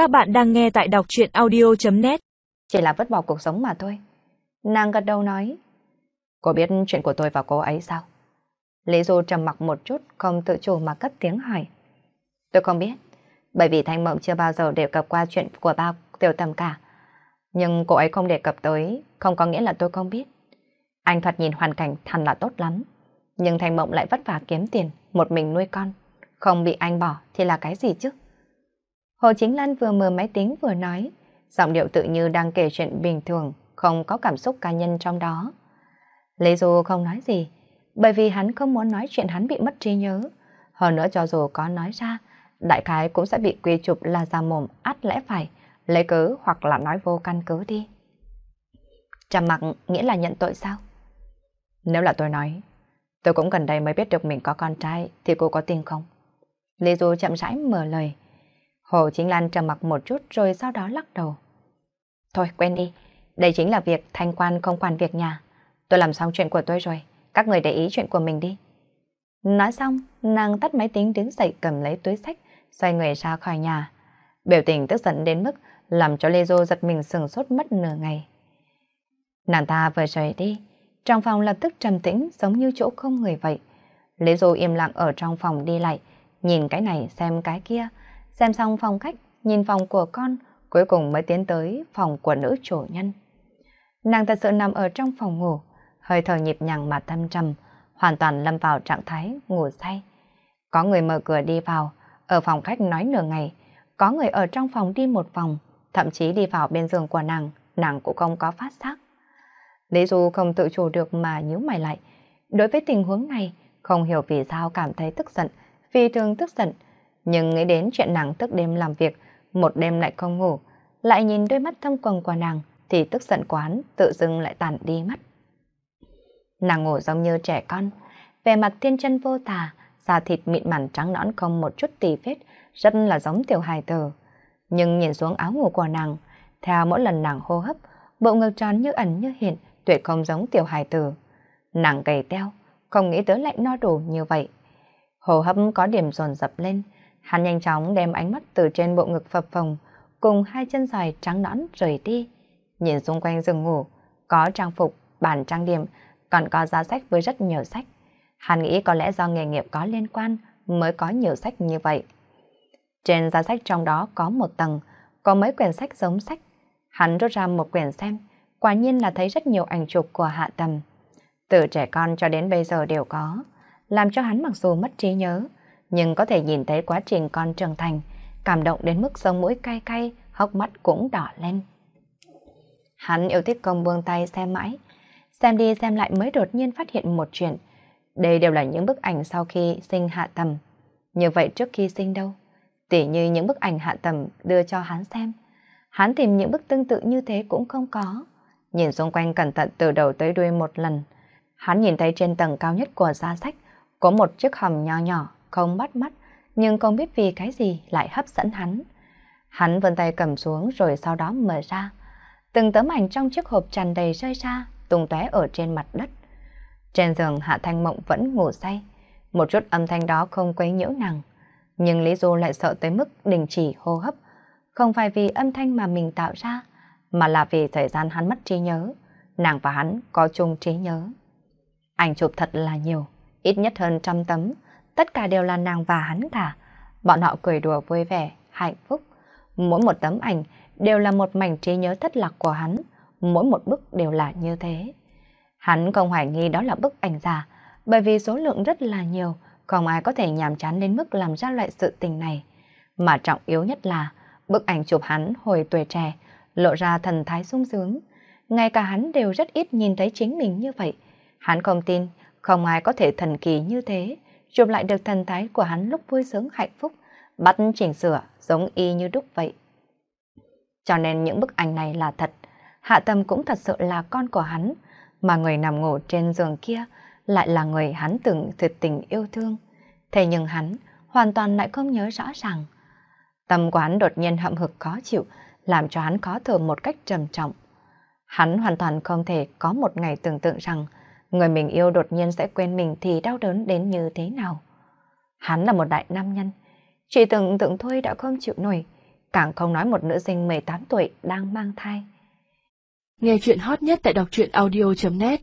Các bạn đang nghe tại đọc chuyện audio.net Chỉ là vứt bỏ cuộc sống mà thôi. Nàng gật đầu nói. Cô biết chuyện của tôi và cô ấy sao? Lý Du trầm mặc một chút, không tự chủ mà cất tiếng hỏi. Tôi không biết, bởi vì Thanh Mộng chưa bao giờ đề cập qua chuyện của bao tiểu tầm cả. Nhưng cô ấy không đề cập tới, không có nghĩa là tôi không biết. Anh thoạt nhìn hoàn cảnh thằn là tốt lắm. Nhưng Thanh Mộng lại vất vả kiếm tiền, một mình nuôi con. Không bị anh bỏ thì là cái gì chứ? Hồ Chính Lan vừa mở máy tính vừa nói, giọng điệu tự như đang kể chuyện bình thường, không có cảm xúc cá nhân trong đó. Lê Du không nói gì, bởi vì hắn không muốn nói chuyện hắn bị mất trí nhớ. Hơn nữa cho dù có nói ra, đại khái cũng sẽ bị quy chụp là ra mồm át lẽ phải, lấy cớ hoặc là nói vô căn cứ đi. Trầm mặc nghĩa là nhận tội sao? Nếu là tôi nói, tôi cũng gần đây mới biết được mình có con trai thì cô có tin không? Lê Du chậm rãi mở lời. Hồ Chính Lan trầm mặc một chút rồi sau đó lắc đầu. Thôi quên đi, đây chính là việc thanh quan không quản việc nhà. Tôi làm xong chuyện của tôi rồi, các người để ý chuyện của mình đi. Nói xong, nàng tắt máy tính đứng dậy cầm lấy túi sách, xoay người ra khỏi nhà. Biểu tình tức giận đến mức làm cho Lê Dô giật mình sừng sốt mất nửa ngày. Nàng ta vừa rời đi, trong phòng lập tức trầm tĩnh giống như chỗ không người vậy. Lê Dô im lặng ở trong phòng đi lại, nhìn cái này xem cái kia, xem xong phòng khách, nhìn phòng của con, cuối cùng mới tiến tới phòng của nữ chủ nhân. Nàng thật sự nằm ở trong phòng ngủ, hơi thở nhịp nhàng mà thâm trầm, hoàn toàn lâm vào trạng thái ngủ say. Có người mở cửa đi vào, ở phòng khách nói nửa ngày, có người ở trong phòng đi một vòng, thậm chí đi vào bên giường của nàng, nàng cũng không có phát giác. Lý Du không tự chủ được mà nhíu mày lại. Đối với tình huống này, không hiểu vì sao cảm thấy tức giận, vì thường tức giận, nhưng nghĩ đến chuyện nàng thức đêm làm việc, một đêm lại không ngủ, lại nhìn đôi mắt thâm quầng của nàng thì tức giận quán tự dưng lại tàn đi mất. Nàng ngủ giống như trẻ con, vẻ mặt thiên chân vô tà, da thịt mịn màng trắng nõn không một chút tì vết, rất là giống tiểu hài tử. Nhưng nhìn xuống áo ngủ của nàng, theo mỗi lần nàng hô hấp, bộ ngực tròn như ẩn như hiện, tuyệt không giống tiểu hài tử. Nàng gầy teo, không nghĩ tới lại no đủ như vậy. hô hấp có điểm dồn dập lên, hắn nhanh chóng đem ánh mắt từ trên bộ ngực phập phồng, cùng hai chân dài trắng nõn rời đi. Nhìn xung quanh giường ngủ, có trang phục, bàn trang điểm, còn có giá sách với rất nhiều sách. Hắn nghĩ có lẽ do nghề nghiệp có liên quan mới có nhiều sách như vậy. Trên giá sách trong đó có một tầng, có mấy quyển sách giống sách. Hắn rút ra một quyển xem, quả nhiên là thấy rất nhiều ảnh chụp của hạ tầm. Từ trẻ con cho đến bây giờ đều có, làm cho hắn mặc dù mất trí nhớ, nhưng có thể nhìn thấy quá trình con trưởng thành, cảm động đến mức sống mũi cay cay, hốc mắt cũng đỏ lên. Hắn yêu thích công buông tay xem mãi, xem đi xem lại mới đột nhiên phát hiện một chuyện. Đây đều là những bức ảnh sau khi sinh hạ tầm. Như vậy trước khi sinh đâu? Tỉ như những bức ảnh hạ tầm đưa cho hắn xem. Hắn tìm những bức tương tự như thế cũng không có. Nhìn xung quanh cẩn thận từ đầu tới đuôi một lần. Hắn nhìn thấy trên tầng cao nhất của gia sách có một chiếc hầm nho nhỏ, không bắt mắt, nhưng không biết vì cái gì lại hấp dẫn hắn. Hắn vươn tay cầm xuống rồi sau đó mở ra. Từng tấm ảnh trong chiếc hộp tràn đầy rơi ra, tung tóe ở trên mặt đất. Trên giường Hạ Thanh Mộng vẫn ngủ say, một chút âm thanh đó không quấy nhiễu nàng. Nhưng Lý Du lại sợ tới mức đình chỉ hô hấp, không phải vì âm thanh mà mình tạo ra, mà là vì thời gian hắn mất trí nhớ. Nàng và hắn có chung trí nhớ. Ảnh chụp thật là nhiều, ít nhất hơn trăm tấm, tất cả đều là nàng và hắn cả. Bọn họ cười đùa vui vẻ, hạnh phúc. Mỗi một tấm ảnh đều là một mảnh trí nhớ thất lạc của hắn, mỗi một bức đều là như thế. Hắn không hoài nghi đó là bức ảnh giả, bởi vì số lượng rất là nhiều, không ai có thể nhàm chán đến mức làm ra loại sự tình này. Mà trọng yếu nhất là, bức ảnh chụp hắn hồi tuổi trẻ, lộ ra thần thái sung sướng. Ngay cả hắn đều rất ít nhìn thấy chính mình như vậy. Hắn không tin, không ai có thể thần kỳ như thế, chụp lại được thần thái của hắn lúc vui sướng hạnh phúc, bắt chỉnh sửa giống y như đúc vậy. Cho nên những bức ảnh này là thật, Hạ Tâm cũng thật sự là con của hắn, mà người nằm ngủ trên giường kia lại là người hắn từng thực tình yêu thương. Thế nhưng hắn hoàn toàn lại không nhớ rõ ràng. Tâm quán đột nhiên hậm hực khó chịu, làm cho hắn khó thở một cách trầm trọng. Hắn hoàn toàn không thể có một ngày tưởng tượng rằng người mình yêu đột nhiên sẽ quên mình thì đau đớn đến như thế nào. Hắn là một đại nam nhân, chỉ tưởng tượng thôi đã không chịu nổi, càng không nói một nữ sinh 18 tuổi đang mang thai. Nghe chuyện hot nhất tại đọc truyện audio.net